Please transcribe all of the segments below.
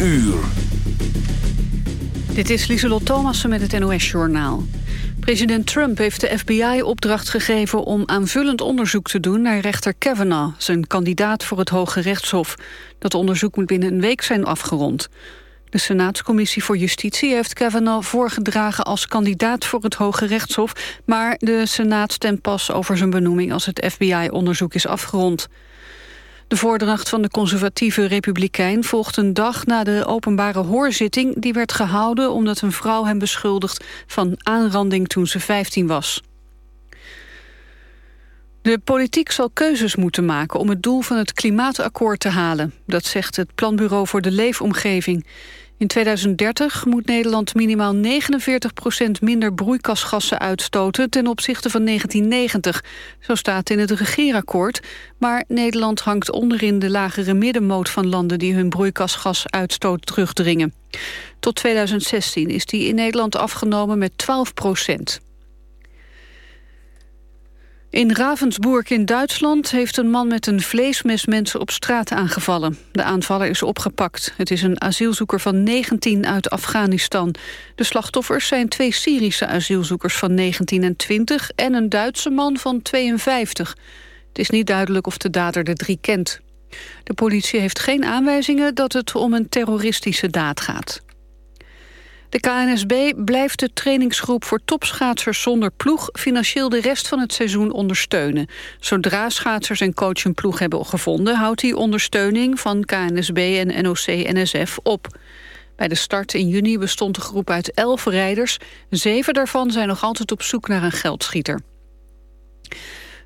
uur. Dit is Lieselot Thomassen met het NOS-journaal. President Trump heeft de FBI opdracht gegeven om aanvullend onderzoek te doen naar rechter Kavanaugh, zijn kandidaat voor het Hoge Rechtshof. Dat onderzoek moet binnen een week zijn afgerond. De Senaatscommissie voor Justitie heeft Kavanaugh voorgedragen als kandidaat voor het Hoge Rechtshof, maar de Senaat stemt pas over zijn benoeming als het FBI-onderzoek is afgerond. De voordracht van de conservatieve republikein volgt een dag na de openbare hoorzitting die werd gehouden omdat een vrouw hem beschuldigt van aanranding toen ze 15 was. De politiek zal keuzes moeten maken om het doel van het klimaatakkoord te halen. Dat zegt het Planbureau voor de Leefomgeving. In 2030 moet Nederland minimaal 49% minder broeikasgassen uitstoten ten opzichte van 1990. Zo staat in het regeerakkoord. Maar Nederland hangt onderin de lagere middenmoot van landen die hun broeikasgasuitstoot terugdringen. Tot 2016 is die in Nederland afgenomen met 12 procent. In Ravensburg in Duitsland heeft een man met een vleesmes mensen op straat aangevallen. De aanvaller is opgepakt. Het is een asielzoeker van 19 uit Afghanistan. De slachtoffers zijn twee Syrische asielzoekers van 19 en 20... en een Duitse man van 52. Het is niet duidelijk of de dader de drie kent. De politie heeft geen aanwijzingen dat het om een terroristische daad gaat. De KNSB blijft de trainingsgroep voor topschaatsers zonder ploeg financieel de rest van het seizoen ondersteunen. Zodra schaatsers en coach een ploeg hebben gevonden, houdt die ondersteuning van KNSB en NOC-NSF op. Bij de start in juni bestond de groep uit elf rijders. Zeven daarvan zijn nog altijd op zoek naar een geldschieter.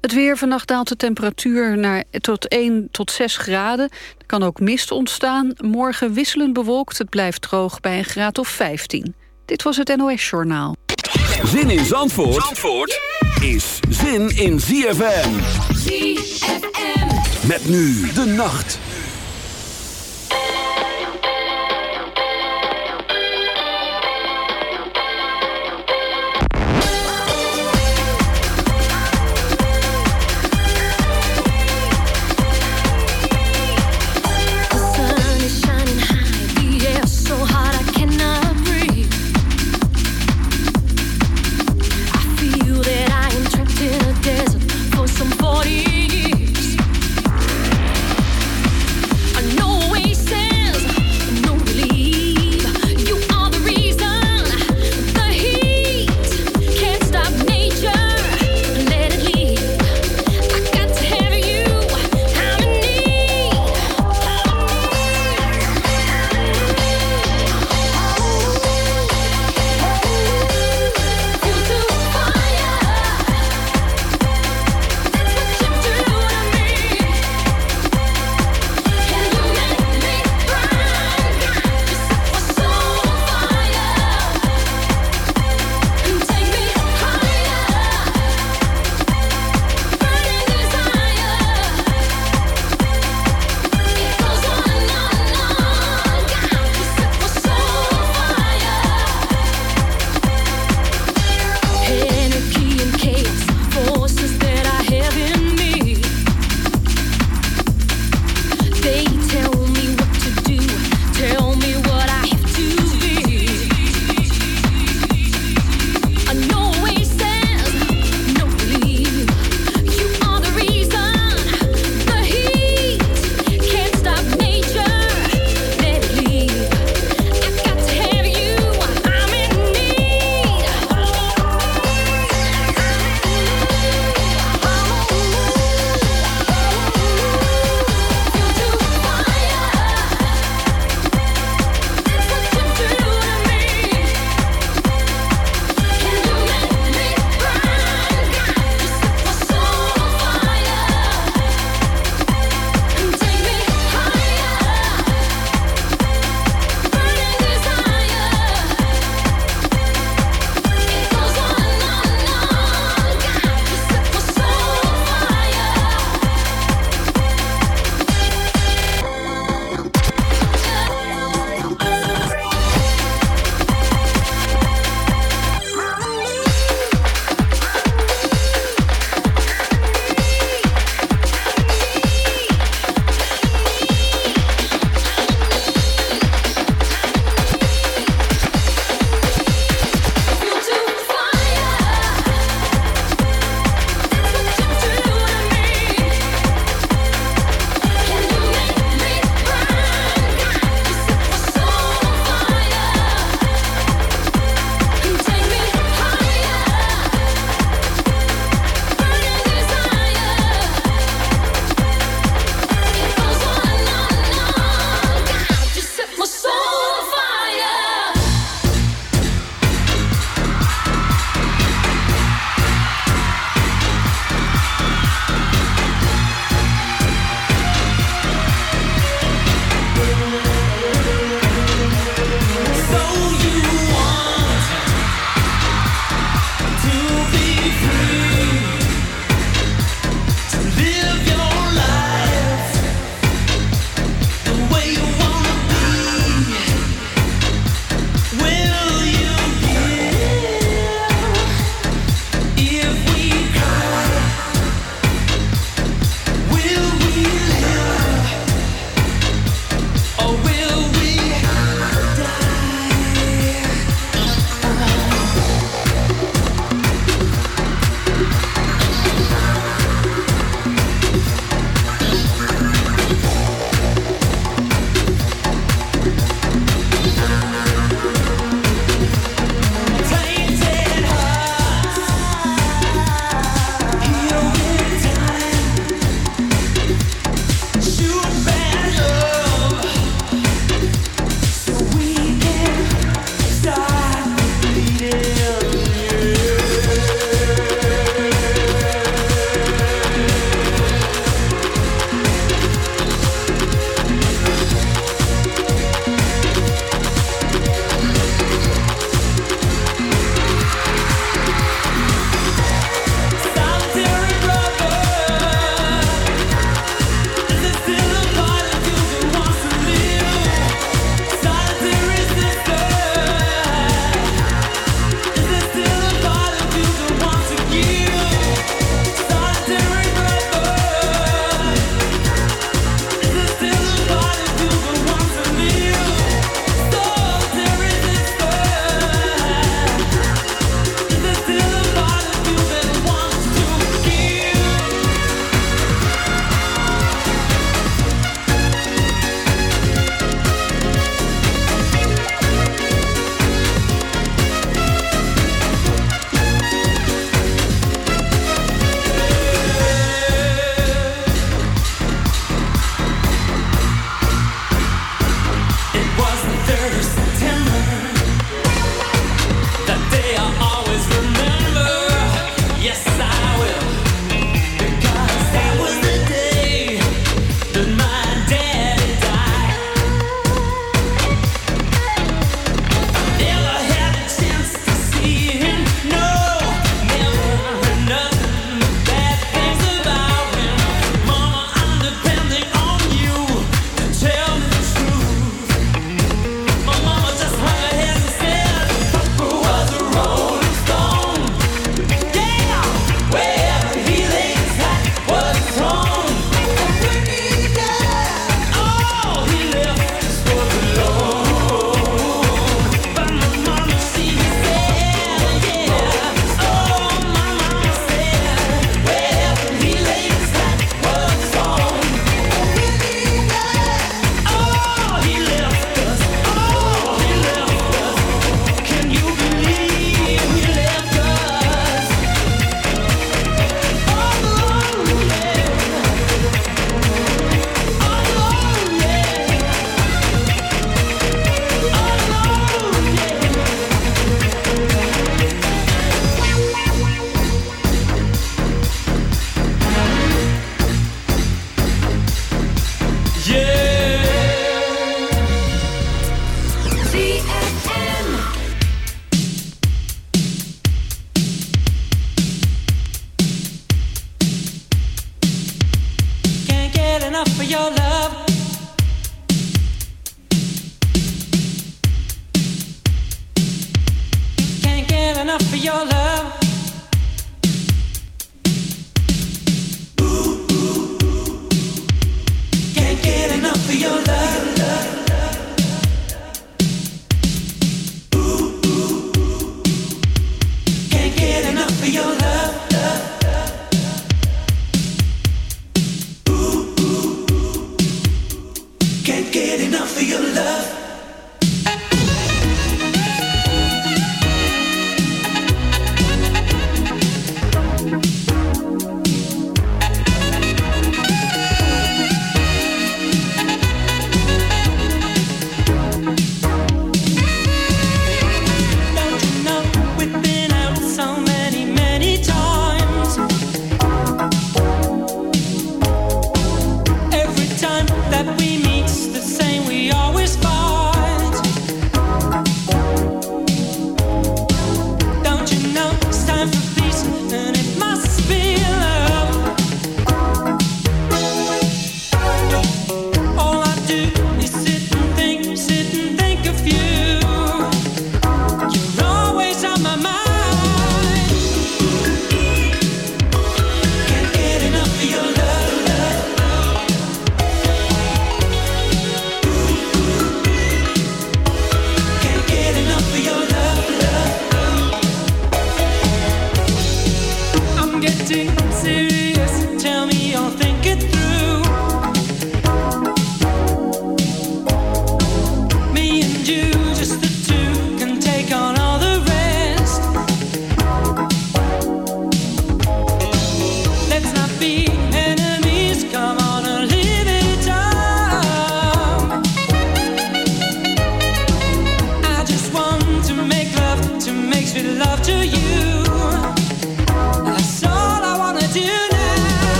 Het weer, vannacht daalt de temperatuur naar tot 1 tot 6 graden. Er kan ook mist ontstaan. Morgen wisselend bewolkt, het blijft droog bij een graad of 15. Dit was het NOS Journaal. Zin in Zandvoort, Zandvoort is zin in ZFM. ZFM. Met nu de nacht.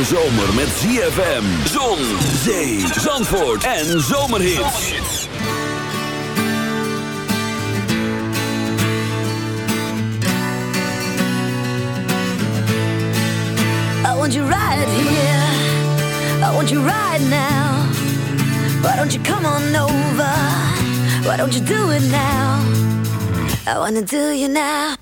Zomer met ZFM, zon, zee, zandvoort en zomerhits. I want you right here, I want you right now. Why don't you come on over? Why don't you do it now? I wanna do you now.